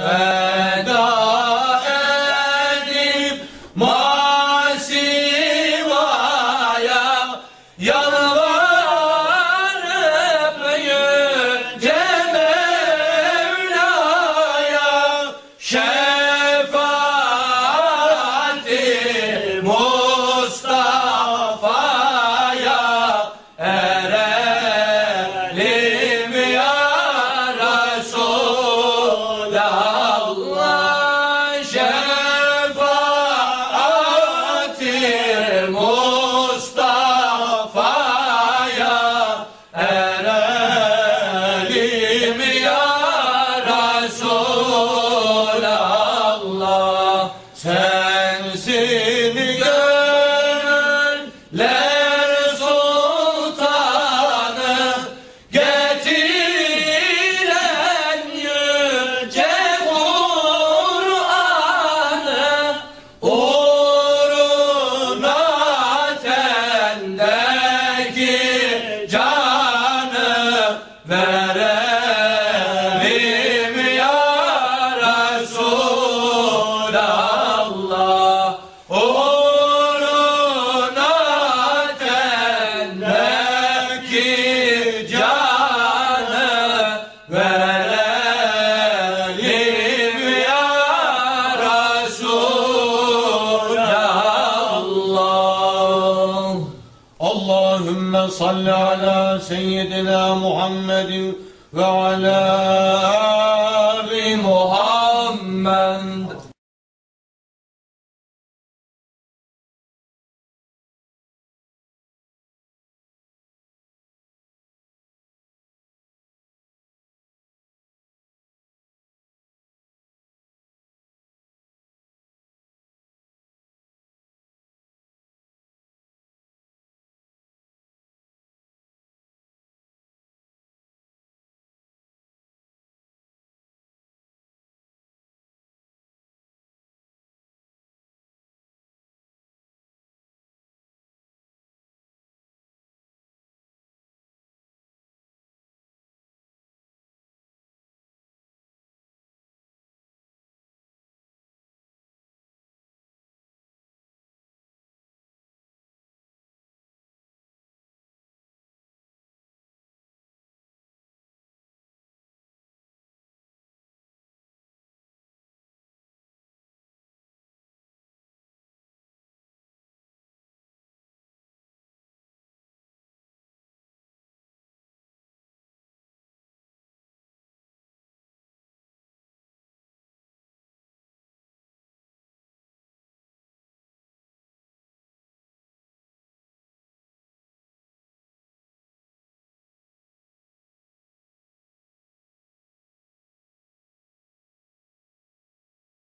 Uh... اللهم صل على سيدنا محمد وعلى آله